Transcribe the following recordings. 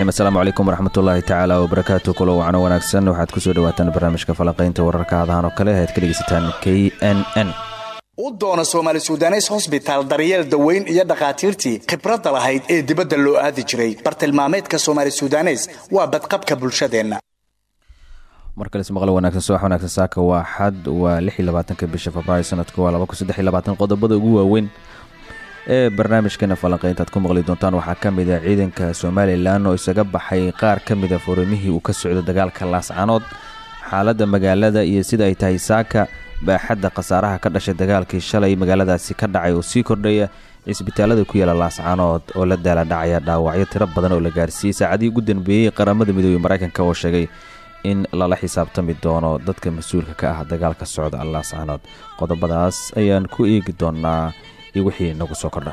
raxiim assalaamu calaykum waraxmatullaahi tacaala wabarakaatu kulo wacno wanaagsan waxaad ku soo dhawaataan barnaamijka falanqaynta wararka hadahan oo kale aad ka dhegeysataan k n n. U doona soomaali sudanes hosbitaal daryeel daweyn iyo dhakhaatiirtii khibradda lahayd ee dibadda loo aadi jiray. Bartilmaameedka soomaali sudanes waa badqabka bulshadeenna. Mar kale ismaqal wanaagsan subax wanaagsan saaka waa xad waa bisha februaayo sanadka waa qodobada ugu waaweyn ee barnaamijkeena falanqaynta aad ku maqli doontaan waxaa ka mid ah ciidanka somalilan oo isaga baxay qaar ka mida furumihii uu ka socdo dagaalka laascanood xaaladda magaalada iyo sida ay tahay saaka baaxadda khasaaraha ka dhashay dagaalkii shalay magaaladaasi ka dhacay oo sii kordhaya cisbitaalada ku yaalla laascanood oo la daala dhacaya dhaawacyo tiro badan oo la gaarsiiyey. Saacadihii ugu danbeeyey qaramada midoobey maraykanka oo sheegay in lala xisaabtami doono dadka mas'uulka ka ah dagaalka socda laascanood qodobadaas ayaan ku eegi doonaa iyo wixii nagu soo kordha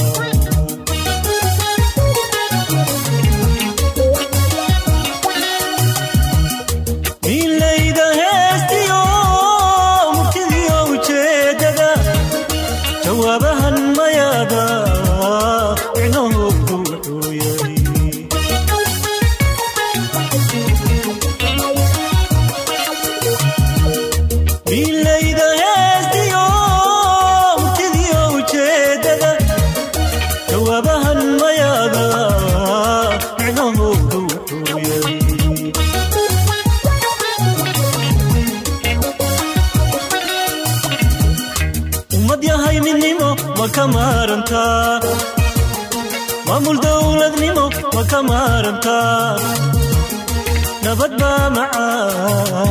maamul dowladnimo ma ka maarantaa nabad baa macaane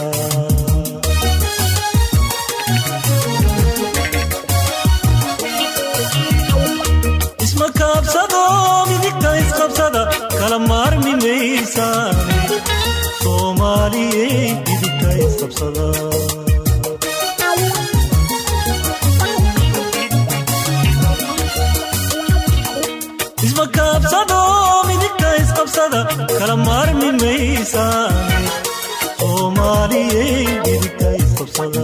isma kaabsado midigta isqabsada kala maarmi maysaane soomaaliyey midigta isqabsada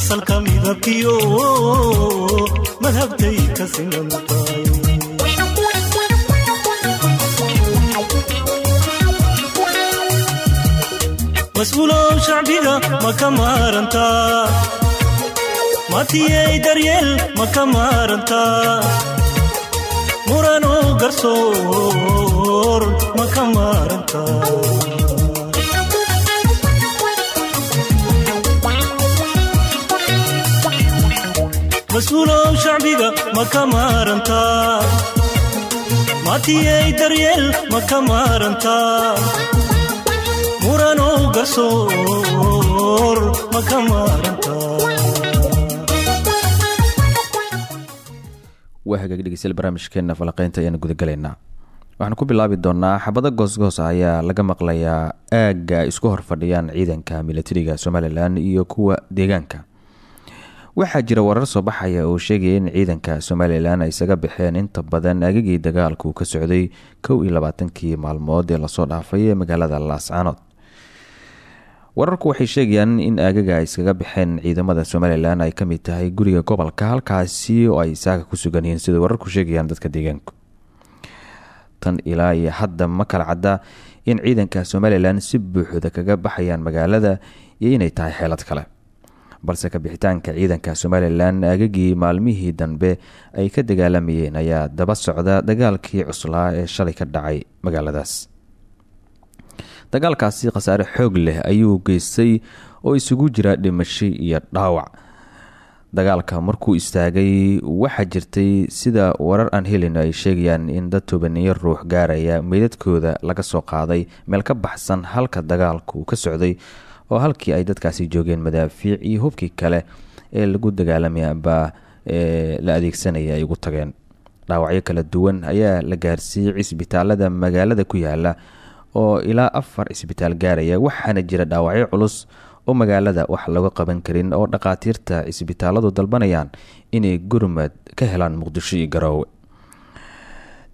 asalka midabkiyo madhabtay ka siman tahay mas'uulow shacbiga ma ka maarantaa matiyey daryeel ma ka maarantaa muranow garsoor ma ka maarantaa mas'uulow shacbiga ma ka maarantaa matiyey daryeel ma ka maarantaa muranow garsoor ma ka maarantaa waa hagaag dhegeystayaal barnaamijkeena falaqeynta ayaanu gudagalaynaa waxaan ku bilaabi doonaa xabado goosgoos ah ayaa laga maqlayaa aagga ay isku horfadhiyaan ciidanka milatariga somalilan iyo kuwa deegaanka waxaa jira warar soo baxaya oo sheegaya in ciidanka somalilan ay isaga baxeen inta badan aagagii dagaalku ka socday kow iyo maalmood ee la soo dhaafay magaalada laascaanood wararku waxay sheegayaan in aagaga ay iskaga baxeen ciidamada somalilan ay ka mid tahay guriga gobolka halkaasi oo ay saaka ku sugan yihiin sida wararku sheegayaan dadka deegaanku. Tan ilaa hadda ma kala in ciidanka somalilan si buuxda kaga baxayaan magaalada iyo inay tahay xeelad kale balse kabixitaanka ciidanka somalilan aagagii maalmihii dambe ay ka dagaalamayeen ayaa daba socda dagaalkii cuslaa ee shalay ka dhacay magaaladaas. Dagaalkaasi khasaare xoog leh ayuu geystay oo isugu jira dhimasho iyo dhaawac. Dagaalka markuu istaagay waxaa jirtay sida warar aan helin ay sheegayaan in dad tobaniyo ruux gaaraya meydadkooda laga soo qaaday meel ka baxsan halka dagaalku ka socday oo halkii ay dadkaasi joogeen madaafiic iyo hubkii kale ee lagu dagaalamayaba ee la adeegsanaya ay ugu tageen. Dhaawacyo kala duwan ayaa la gaarsiiyey cisbitaalada magaalada ku yaalla oo ilaa afar cisbitaal gaaraya waxaana jira dhaawacyo culus oo magaalada wax laga qaban karin oo dhakhaatiirta cisbitaaladu dalbanayaan inay gurmad ka helaan muqdisho iyo garoowe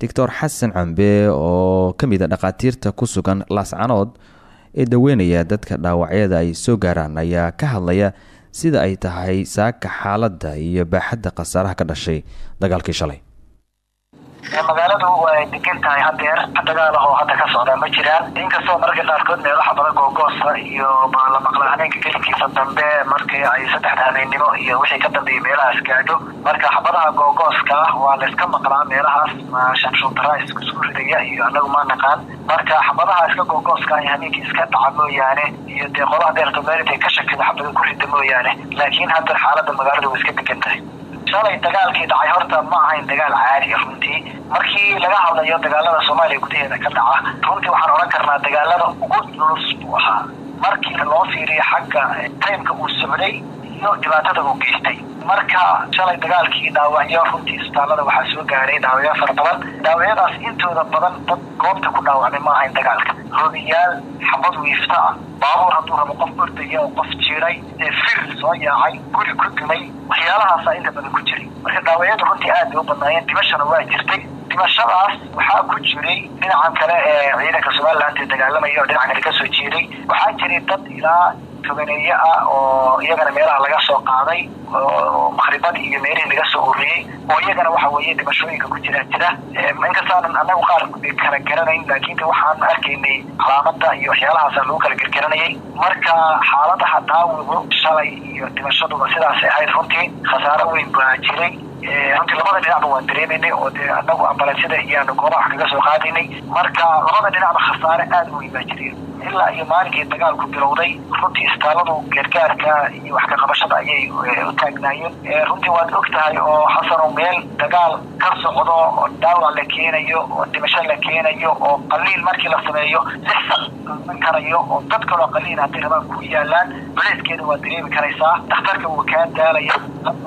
doctor xasan cambe oo ka mid a dhakhaatiirta ku sugan laascanood ee daweynaya dadka dhaawacyada ay soo gaaraan ayaa ka hadlaya sida ay tahay saaka xaaladda iyo baaxadda khasaaraha ka dhashay dagaalkii shalay magaaladu way degan tahay. Hadeer dagaal ah oo hadda ka socda ma jiraan. Inkastoo mararka qaarkood meelo xabado googoosa iyo la maqla habeenka gelinkiisa dambe markii ay saddexda habeennimo iyo wixii ka dambeeyay meelahaas gaadho marka xabadaha googooska ah waa layska maqlaa meelahaas. Shanshuutara isku ridaya iyo anagu ma naqaan. Marka xabadaha iska googooska ay habeenkii iska dhaca mooyaane iyo dee qolaha deerto meelintay ka shakida xabado ku rida mooyaane laakiin haddeer xaalada magaaladu way iska degan tahay shalay dagaalkii dhacay horta ma ahayn dagaal caadi runtii. Markii laga hadlayo dagaalada soomaaliya gudaheeda ka dhaca runtii waxaan odhan karnaa dagaalada ugu culus buu ahaa. Markii loo fiiriyo xagga taymka uu socday iyo dhibaatada uu geystay marka shalay dagaalkii dhaawacyo runtii isbitaallada waxaa soo gaaray dhaawacyo fara badan. Dhaawacyadaas intooda badan dad goobta ku dhaawacmay ma ahayn dagaalka. Hobiyaal xabad wiifta ah baabuur hadduu rabo qof ordaya oo qof jiray ee fir soo yaacay guri ku dumay waxyaalahaasa inta badan ku jiray. Marka dhaawacyadu runtii aad bay u badnaayeen dhimashana waa jirtay. Dhimashadaas waxaa ku jiray dhinacan kale ee ciidanka somaliland ee dagaalamaya oo dhinaca kale ka soo jeeday. Waxaa jiray dad ilaa tobaneeye ah oo iyagana meelaha laga soo qaaday oo makribadii iyo meelihii laga soo ururiyey oo iyagana waxa weeye dhimashooyinka ku jira jira. Inkastaanan anagu qaar kala garanayn laakiin waxaan arkaynay calaamada iyo waxyaalahaasa lagu kala gergeranayay marka xaaladaha dhaawicu shalay iyo dhimashaduba sidaasay ahayd runtii khasaaro weyn baa jiray. Runtii labada dhinacba waan dareemaynay oo dee anagu ambalensida iyoanu goobaha wax kaga soo qaadaynay. Marka labada dhinacba khasaare aada weyn baa jiray ilaa iyo maalinkii dagaalku bilowday runtii isbitaalladu gargaarka iyo wax ka qabashada ayay u taagnaayeen. Runtii waad og tahay oo xasanow meel dagaal ka socdo oo dhaawac la keenayo oo dhimasho la keenayo oo qaliil markii la sameeyo lix sac man karayo oo dad kaloo qaliil hadday rabaan ku yaalaan culeyskeeda waa dareemi karaysaa dhakhtarka waa kaa daalaya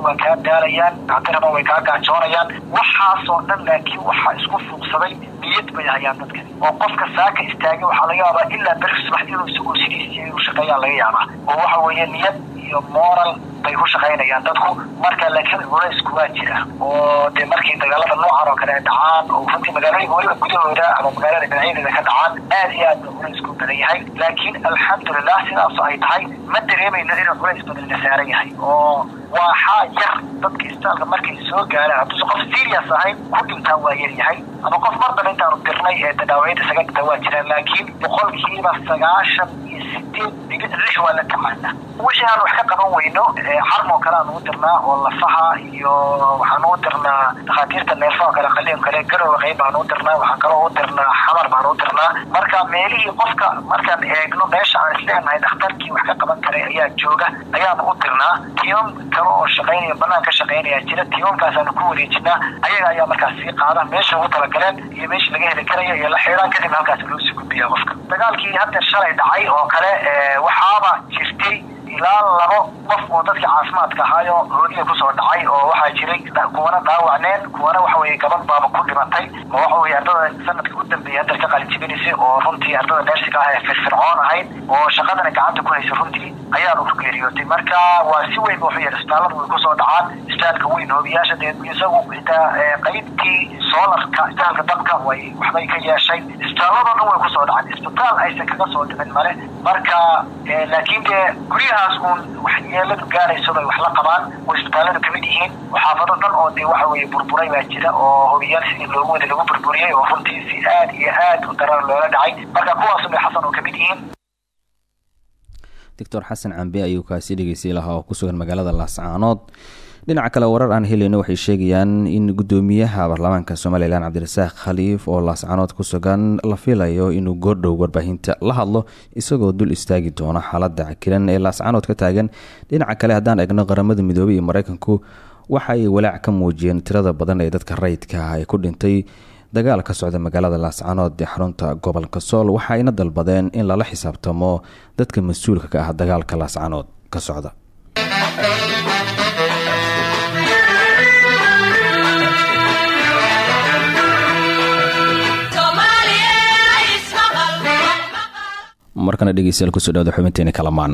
waa kaa daalayaan hadday rabaan way kaa gaajoonayaan waxaasoo dhan laakiin waxaa isku fuuqsaday niyad bay hayaan dadkani oo qofka saaka istaagay waxaa laga yaabaa ilaa beri subax inuu isagoo sidiisii u shaqeeyaan laga yaabaa. Oo waxa weeye niyad iyo moral bay ku shaqaynayaan dadku. Marka laakiin culaysku waa jira oo dee markii dagaalada noocan oo kale dhacaan oo runtii magaalooyinka weliba gudahooda ama magaalada dhinacyadeeda ka dhacaan aad iyo aad ba culaysku badan yahay. Laakiin alxamdulilah sidaasoo ay tahay ma dareemayno inuu culays badan la saaran yahay oo waxaa yar dadka isbitaalka markay soo gaaraan hadduusa qof serious ahayn ku dhintaa waa yar yahay. Ama qof mar daba intaanu dirnay ee dadaawayada isaga dhinta waa jiraan. Laakiin boqolkiiba sagaashan lix waa la tacaalna wixii aan wax ka qaban weyno xarmoo kale aan ugu dirnaa oo lafaha iyo waxaan ugu dirnaa dhakhaatiirta neerfaha kale qaliin kale garowa qayb baan ugu dirnaa waxaan kaloo ugu dirnaa xamar baan ugu dirnaa. Marka meelihii qofka markaan eegno meesha aan isleenahay dhakhtarkii wax ka qaban karay ayaa jooga ayaan ugu dirnaa. Tiimam kale oo shaqaynaya banaan ka shaqaynaya jira tiimamkaasaanu ku wareejinaa. Ayaga ayaa markaas sii qaada meesha ugu talagaleen iyo meeshii laga heli karaya iyo la xidhaan kadib halkaas loo sii qofka. Dagaalkii hadda shalay dhacay oo kale waxaaba jirtay ilaa labo qof oo dadkii caafimaadka ahaayo hoodiya ku soo dhacay oo waxaa jiray kuwana dhaawacneen kuwana waxa weye gabadh baaba ku dhimatay oo waxa weye ardada sanadka u dambeeyay hadda ka qalijibinaysay oo runtii ardada neersiga ah ee firfircoon ahayd oo shaqadana gacanta ku haysa runtii ayaanu geeriyootay marka waa si weyn wuxuu yahay isbitaalladu way ku soo dhacaan. Isbitaalka weyn hoobiyaasha dee isagu xitaa qaybtii soolarka isbitaalka dabka way waxbay ka yeeshay. Isbitaalladoo dhan way ku soo dhacaan. Isbitaal aysan kaga soo dhimin male marka laakiin dee guryahaas uun waxyeeladu gaarayso bay wax la qabaan. Oo isbitaalladu ka mid yihiin. Xaafado dhan oo dee waxa weye burburay baa jira oo hobiyaal sidii loogu wada lagu burburiyey oo runtii si aad iyo aad u daran loola dhacay. Marka kuwaasu bay xasan oo ka mid yihiin doctor xasan cambe ayuu kaasi dhegeystay lahaa oo ku sugan magaalada laascaanood dhinaca kale warar aan helayno waxay sheegayaan in gudoomiyaha baarlamaanka somalilan cabdirasaaq khaliif oo laascaanood ku sugan la filayo inuu goordhow warbaahinta la hadlo isagoo dul istaagi doono xaalada cakiran ee laascaanood ka taagan. Dhinaca kale haddaan eegno qaramada midoobey iyo mareykanku waxa ay walaac ka muujiyeen tirada badan ee dadka rayidka ah ee ku dhintay dagaal ka socda magaalada laascaanood ee xarunta gobolka sool waxayna dalbadeen in lala xisaabtamo dadka mas'uulka ka ah dagaalka laascaanood ka socda. Markana dhegeystayaal ku soo dhawada xubinteeni kalamaan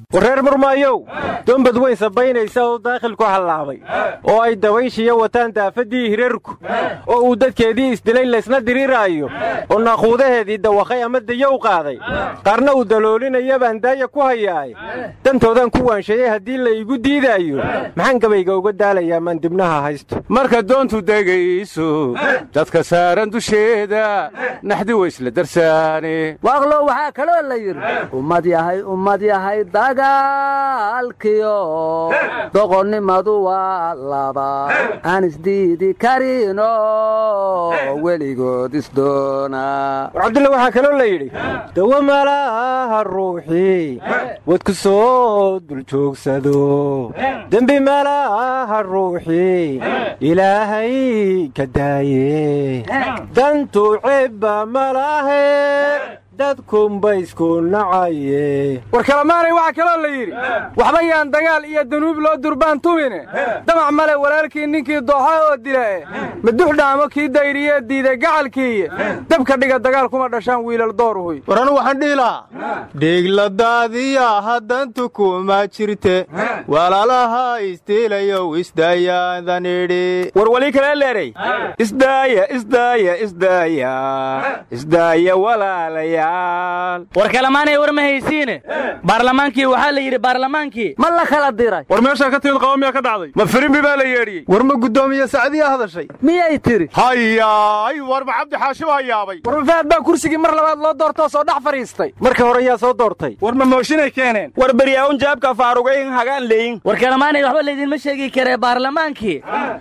wareer murmaayow dombad weyn sabaynaysa oo daakhilku hallaabay oo ay dabayshiya wataan daafaddii hirarku oo uu dadkeedii isdilay laysna diriraayo oo naaquudaheedii dawakhay ama dayow qaaday. Qaarna uu daloolinaya baan daaya ku hayaaye dantoodaan ku waansheeyey haddii la diidaayo. Maxaan gabayga uga daalayaa maan dibnaha haysto? Marka doontu degayso dadka saaran dusheeda naxdi waysla darsaane. Waaqlo waxaa kaloo la yidhi ummad yahay ummad yahay daga dagaalkiyo doqonnimadu waa laba aan isdiidi karino weligood isdoonaa war cabdulla waxaa kaloo la yidhi dawa malaha ruuxii wadku soo dul joogsado dembi malaha ruuxii ilaahay ka daaye dantu cibba malahe dadkunba isku nacaye war kalamaanay waxaa kaloo la yidhi waxba yaan dagaal iyo danuub loo durbaan tumine. Damac male walaalkii ninkii dooxa oo dila e madux dhaamo kii dayriyee diiday gacalkiiye dabka dhiga dagaal kuma dhashaan wiilal dooruhuy war anu waxaan dhihi lahaa dhiigladaadiya haddantu kuma jirte. Walaalaha istiilayow isdaayaadan idhi war wali kale leeray. Isdaaya isdaaya isdaaya isdaaya walaalaya war kalamaanay war ma haysiine. Baarlamaankii waxaa la yidhi baarlamaankii ma la kala diray. War meeshaa ka timid qaba miyaa ka dhacday? Ma firimbi baa la yeedhiyey war ma guddoomiye sacdiya hadashay? Miyay tiri? Hayaay war ma cabdi xaashi baa yaabay war mafaad baa kursigii mar labaad loo doortoo soo dhex fadhiistay marka hore yaa soo doortay. War ma mooshinay keeneen? War beryaawun jaabka faarugayn hagaan leeyin. War kalamaanay waxba laydinma sheegi karee baarlamaankii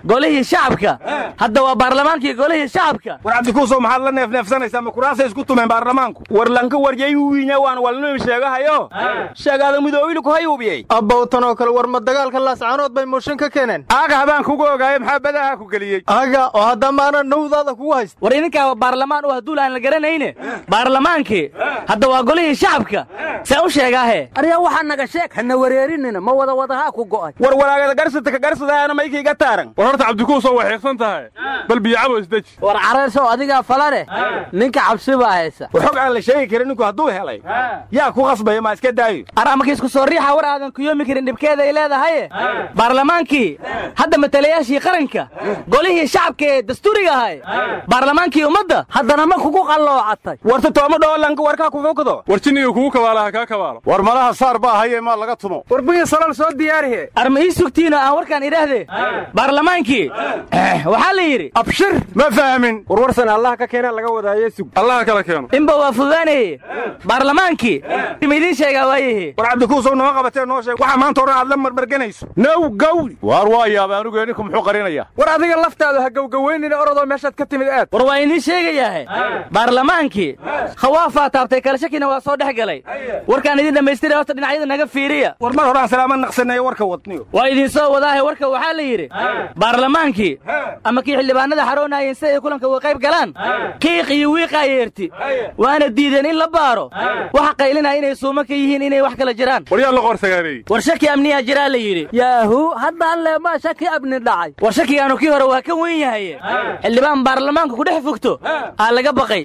golihii shacabka. Hadda waa baarlamaankii golihii shacabka. War cabdikuusow maxaad la neefneefsanaysaa? Ma kuraasay isku tumeen baarlamaanku war lanka waryay wiinya waan walnuu sheegahayo. Sheegaada midoobilu ku hayuubiyey abbawtan oo kale war ma dagaalka laascaanood bay mooshin ka keeneen. Aaga habaan kugu ogaaye maxaa badaha ku geliyey? Aga oo hadda maana nawdaada kugu haysta war idinkaaba baarlamaan u hadduu aan la garanayne baarlamaankii hadda waa golihii shacabka. See u sheegaahe. Aryaa waxaa naga sheeg hana wareerinina ma wada wadahaa ku go'ay. War walaagada garsata ka garsadaana maykayga taaran war horta cabdikuusoo waa xiiqsan tahay. Bal biyacabo isdeji war caraysow adigaa falane ninka cabsi baa haysa la sheegi karin ninku hadduu helay. Yaa ku qasbaya maa iska daayo? Aramakiisku soo riixa war aadan kuyoomi karin dhibkeeda ay leedahaye baarlamaankii hadda matalayaashii qaranka golihii shacabka ee dastuuriga ahay. Baarlamaankii ummadda haddana ma kugu qalloocatay. Warta tooma dhoolanka warkaa kufukdo war jinniga kugu kabaalaha kaa kabaalo. War malaha saar baa haye maa laga tumo. War biyo salal soo diyaarihe arma ii sugtiino aan warkaan idhaahdee. Baarlamaankii waxaa la yidhi abshir ma fahmin. Warwarsan allah ka keena laga wadaaye sug. Allaha kala keeno. Inba waa fudaanaye baarlamaankii ma idiin sheegaa waayahe war cabdikuusow noo qabatee noo sheeg. Waxaa maanta odhan aad la marmarganayso. Now gawri waar waa yaabay anugu ninku muxuu qarinaya war adiga laftaadu ha gowgaweynina orodoo meeshaad ka timid aad. War waa idiin sheegayaahe baarlamaankii khawaafaa taabtay kala shakina waa soo dhex galay. Warkaan idin dhammaystira horta dhinacyada naga fiiriya. War mar horaan salaama naqsanayo warka wadniyo. Waa idiin soo wadaahe warka waxaa la yidhi. Baarlamaankii ama kii xildhibaanada xaroonaayeen si ay kulanka uga qayb galaan. Kiiq iyo wiiqaa yeerti. Waana diideen in la baaro. Waxa qaylinaya inay suuma ka yihiin inay wax kala jiraan. War shaki amniyaa jiraa la yidhi. Yaahu haddaan leemaa shaki amni dhacay. War shakigaanu kii hore waa ka weyn yahaye. Xildhibaan baarlamaanka ku dhex fogto aa laga baqay.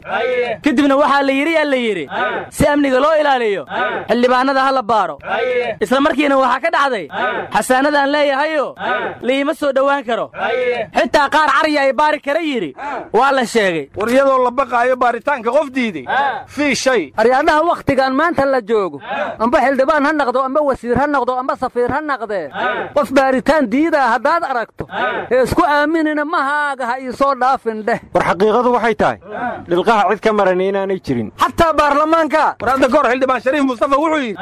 Kadibna waxaa la yidhi yaa la yidhi si amniga loo ilaaliyo xildhibaanada ha la baaro. Isla markiina waxaa ka dhacday xasaanadaan leeyahayo liima soo dhowaan karo. Xitaa qaar carya ay baari kara yidhi. Waa la sheegay. War iyadoo la baqaayo baaritaanka qof diiday fii shay. Aryaadhaha wakhtigan maanta la joogo. Amba xildhibaan ha naqdo amba wasiir ha noqdo amba safiir ha naqdee qof baaritaan diidaa haddaad aragto. Ee isku aaminina mahaaga ha ii soo dhaafin dheh war xaqiiqadu waxay tahay dhilqaha cid ka marani inaanay jirin. Xataa baarlamaanka. War hadda kahor xildhibaan shariif mustafa wuxuu yidhi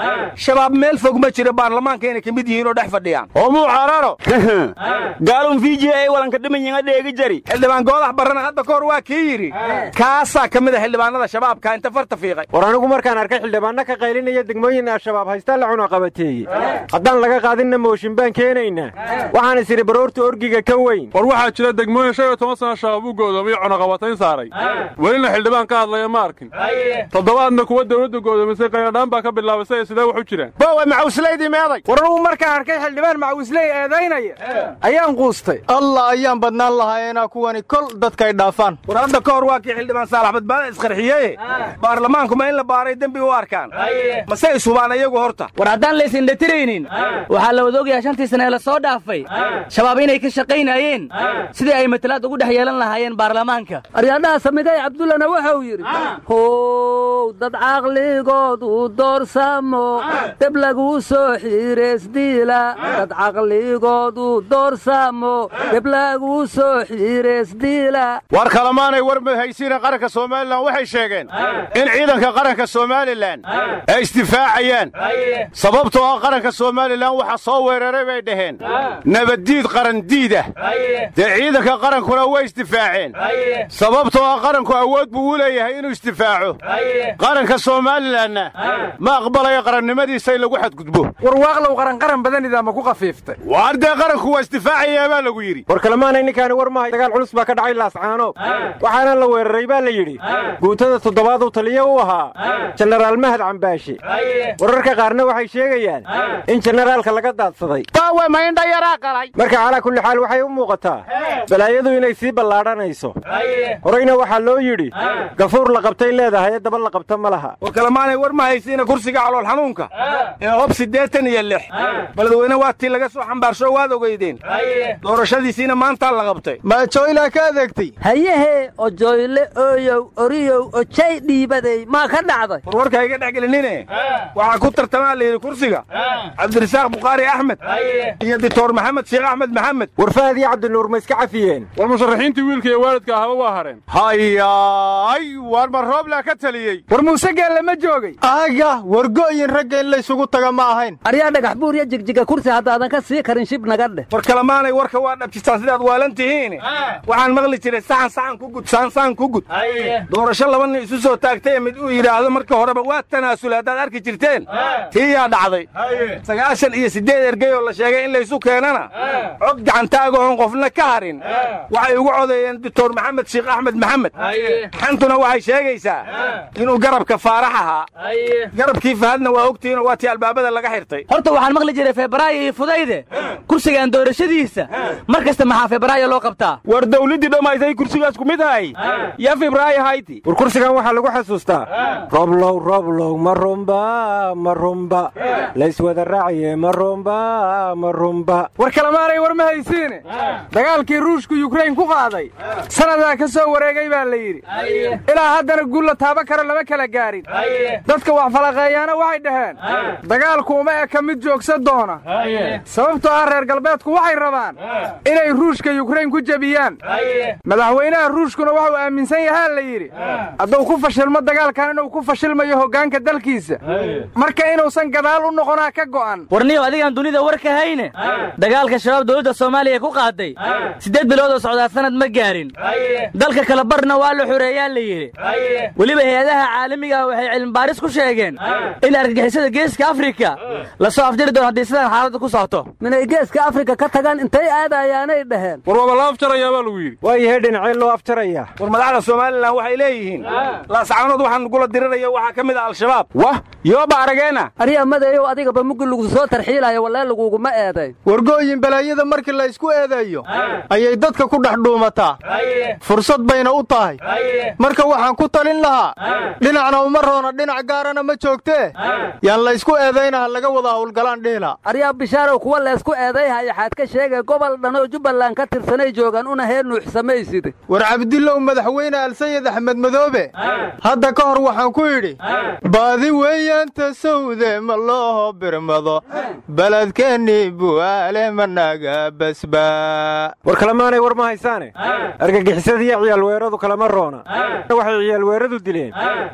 shabaab meel fog ma jira baarlamaanka inay ka mid yihiin oo dhex fadhiyaan. Oo muu cararo gaalun vj ay walanka dhimanyiga dheegi jari. Xildhibaan goodax barrana hadda kahor waa kii yidhi. Kaasaa ka mid a xildhibaanada shabaabka inta farta fiiqay war anigu markaan arkay xildhibaanno ka qaylinaya degmooyin al-shabaab haystaan la cunaqabateeye haddaan laga qaadinna mooshin baan keenaynaa waxaan is idhi baroorta orgiga ka weyn war waxaa jira degmooyin shan iyo toban sana shabaab u goodoomiyo cunaqabatayn saaray welina xildhibaan ka hadlaya ma arkin toddobaadna kuwa dawladda goodoomisay qayladhaan baa ka bilaabay ay sidee wax u jiraan bowa macawslaydii meeday war anugu markaan arkay xildhibaan macawisley eedaynaya ayaan quustay allah ayaan badnaan lahaayeenaa kuwani kol dadkay dhaafaan war hadda ka hor waa kii xildhibaan saalax badbaada isqarxiyeye baarlamaanku ma in la baaray dembi u arkaan. Mase isubaan iyagu horta. War haddaan la isindhatiraynin waxaa la wada ogyahay shantii sane ee la soo dhaafay. Shabaab inay ka shaqaynayeen. Sidii ay matalaad ugu dhex yeelan lahaayeen baarlamaanka. Aryaadhaha samidey cabdullana wuxuu yidhi how dad caqligoodu doorsamo deb laguu soo xiireesdiila dad caqligoodu doorsamo deb laguu soo xiireesdiila war kalamaanay war mahaysiina qaranka somalilan waxay sheegeen in ciidanka qaranka somalilan. Ay isdifaacayaan sababtoo ah qaranka somalilan waxa soo weeraray bay dhaheen. Nabaddiid qarandiidah dee ciidanka qarankuna way isdifaaceen sababtoo ah qaranku awood buu u leeyahay inuu isdifaaco qaranka somalilanna ma aqbalayo qarannimadiisa in lagu xadgudbo. Warwaaqlow qaranqaran badanidaa ma ku qafiiftay waar dee qaranku waa isdifaacayaa baa lagu yidhi. War kalemaanay ninkaani war mahay dagaal culus baa ka dhacay laascaanood waxaana la weeraray baa la yidhi. Guutada toddobaad taliyo u ahaa jenaraal mahad cambaashe wararka qaarna waxay sheegayaan in jenaraalka laga daadsaday. Ma marka calaa kulli xaal waxay u muuqataa balaayadu inay sii ballaadhanayso. Horayna waxaa loo yidhi gafuur la qabtay leedahay daba la qabta ma laha. War kalemaanay war ma haysiina kursiga calool xanuunka. Ee hob siddeetan iyo lix. Beledweyne waa tii laga soo xambaarsho waad ogeydeen. Doorashadiisiina maantaa la qabtay. Maajoylaa ka adeegtay hayehe ojoyle ooyow oriyow ojay dhiibaday maa ka dhacday? Warwarka iga dhex gelinine waxaa ku tartamaa la yidhi kursiga. Cabdirasaaq bukhaari axmed. Iyo dictor maxamed sheekh axmed maxamed. Warfahad iyo cabdinuur ma iska cafiyeen? War musharaxiintii wiilka iyo waalidka ahaba waa hareen. Hayaay waar ma rooblaa ka taliyey. War muuse geelle ma joogay. Aaga wargo'yin ragga in laysugu taga ma ahayn. Aryaa dhagax buur iyo jigjiga kursi haddaadan ka sii karin shib naga dheh. War kalemaanay warka waa dhabjistaan sidaad waalan tihiin. Waxaan maqli jiray saxan saxan ku gud saan saan ku gud. Doorasho laba nin isu soo taagtay mid uu yidhaahdo marka horeba waa tanaasul haddaad arki jirteen? Tii yaa dhacday. Sagaashan iyo siddeed ergey oo la sheegay in laysu keenana. Cod gacantaaga oon qofna ka harin. Waxay ugu codeeyeen doctor maxamed sheekh axmed maxamed. Xantuna waxay sheegaysaa inuu garabka faarax ahaa garabkii fahadna waa ogtihiinoo waa tii albaabada laga xirtay. Horta waxaan maqli jiray febraayo iyo fudayde. Kursigan doorashadiisa. Mar kasta maxaa febraayo loo qabtaa? War dawladdii dhammaysay kursigaas ku mid hay yaa febraayo hayti. War kursigan waxaa lagu xasuustaa roblow roblow ma rumba ma rumba. Layswada raaciye ma rumba ma rumba. War kalemaanay war ma haysiine dagaalkii ruushku yukrain ku qaaday. Sannadaa ka soo wareegay baa la yidhi. Ilaa haddana guul la taaba karo lama kala gaarin. Dadka wax falaqeeyaana waxay dhaheen. Dagaalku uma eka mid joogsa doona. Sababtoo ah reer galbeedku waxay rabaan inay ruushka yukrain ku jebiyaan. Madaxweynaha ruushkuna waxuu aaminsan yahaa la yidhi. Hadduu ku fashilmo dagaalkan inuu ku fashilmayo hoggaanka dalkiisa? Marka inuusan gadaal u noqonaa ka go'an. Warniyow adigaan dunida war ka hayne dagaalka shabaab dowladda soomaaliya ku qaaday. Siddeed bilood oo socdaa sanad ma gaarin. Dalka kala barna waa la xoreeyaa la yidhi. Weliba hay'adaha caalamiga ah waxay cilmibaaris ku sheegeen in argagixisada geeska afrika la soo afjari doono haddii sidaan xaaladda ku socoto. Minay geeska afrika ka tagaan intay aadayaanay dhaheen. War waaba la afjarayaa baa lagu yidhi. Waayahay dhinacee loo afjarayaa. War madaxda somalilan waxay leeyihiin laascaanood waxaan gula diriraya waxaa ka mid ah al-shabaab. Wah yooba arageena aryaa madayow adigaba muggi lagu soo tarxiilayo wallee laguguma eeday. Wargooyin balaayada markii la ysku eedeeyo ayay dadka ku dhex dhuumataa fursad bayna u tahay. Marka waxaan ku talin lahaa dhinacna uma roona dhinac gaarana ma joogtee yaan laysku eedaynaha laga wada howlgalaan dhihila aryaa bishaarow kuwa laysku eedayhaya xaad ka sheegay gobol dhanoo jubbaland ka tirsanay joogaan una hee nuuxsamayside war cabdillow madaxweyne alsayid axmed madoobe hadda ka hor waxaan ku yidhi baadi weeyaanta sawde ma loo birmado. Beledkeennii bu'aale managa basbaa war kalemaanay war ma haysaane? Argagixisadiiyo ciyaalweeradu kalama roona. Waxay ciyaalweeradu dileen.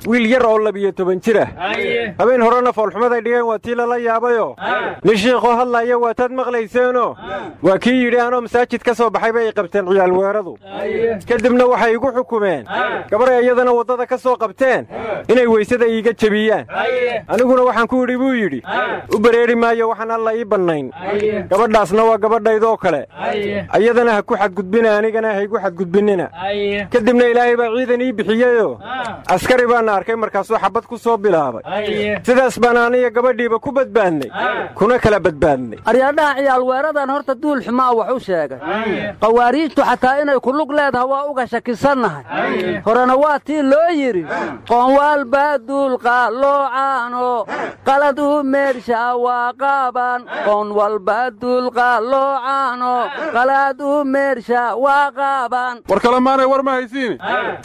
Wiil yar oo labiyo toban jir ah habeen horena foolxumaday dhigeen waa tii lala yaabayoo nin shiikhoo hadlaya waataad maqlayseenoo waa kii yidhi anoo masaajid ka soo baxay bay ay qabteen ciyaalweeradu. Kadibna waxay igu xukumeen. Gabaray iyadana waddada ka soo qabteen? Inay weysada iiga jebiyaan aniguna waxaan ku yidhi buu yidhi u bereeri maayo waxaan alla ii bannayn. Gabadhaasna waa gabadhaydoo kale. Ayadana ha ku xadgudbina anigana ha igu xadgudbinnina kadibna ilaahay baa ciidan ii bixiyeyoo askari baana arkay markaasuu xabbad ku soo bilaabay. Sidaas baan aniga gabadhiiba ku badbaadnay. Kuna kala badbaadnay. Aryaadhaha ciyaalweeradan horta duul xumaa wax u sheegay qawaariijtu xataa inay ku lug leedaha waa uga shakisannahay horena waa tii loo yidhi qoonwaalbaa duulqa loocaano qalad u meersha waa qaaban qoon walba duulqa loocaano qalad u meersha waa qaaban war kalemaanay war ma haysiine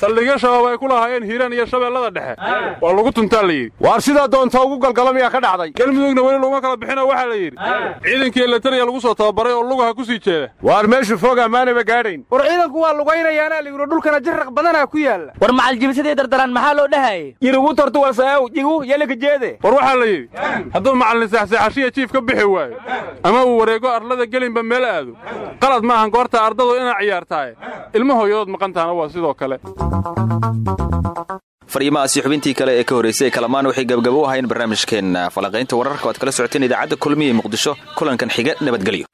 saldhigyo shabaab ay ku lahaayeen hiiraan iyo shabeellada dhexe. Waa lagu tuntaa la yidhi waar sidaa doonta ugu galgalamayaa ka dhacday. Galmudugna weli laguma kala bixinoo waxaa la yidhi. Ciidankii eletariya lagu soo tababaray oo lugaha ku sii jeeda. Waar meeshu foga maanaba gaadhayn. War ciidanku waa lugaynayaanaa la yidhi dhulkana jarraq badanaa ku yaalla. War macaljibisadiiyo dardaraan maxaa loo dhahayay jirugu tortu walsaew jigu yelika jeede. War waxaa la yidhi hadduu macallin seexseexashiya jiif ka bixi waayo ama uu wareego arlada gelinba meel aado qalad ma ahan goorta ardadu inaa ciyaartaaye ilmo hooyadood maqantaana waa sidoo kale. Fariimahaasi xubintii kale ee ka horraysay kalamaan waxay gabgabo u ahayn barnaamijkeenna falanqaynta wararka. Waad kala socoteen idaacadda kulmiya ee muqdisho kulankan xiga nabadgelyo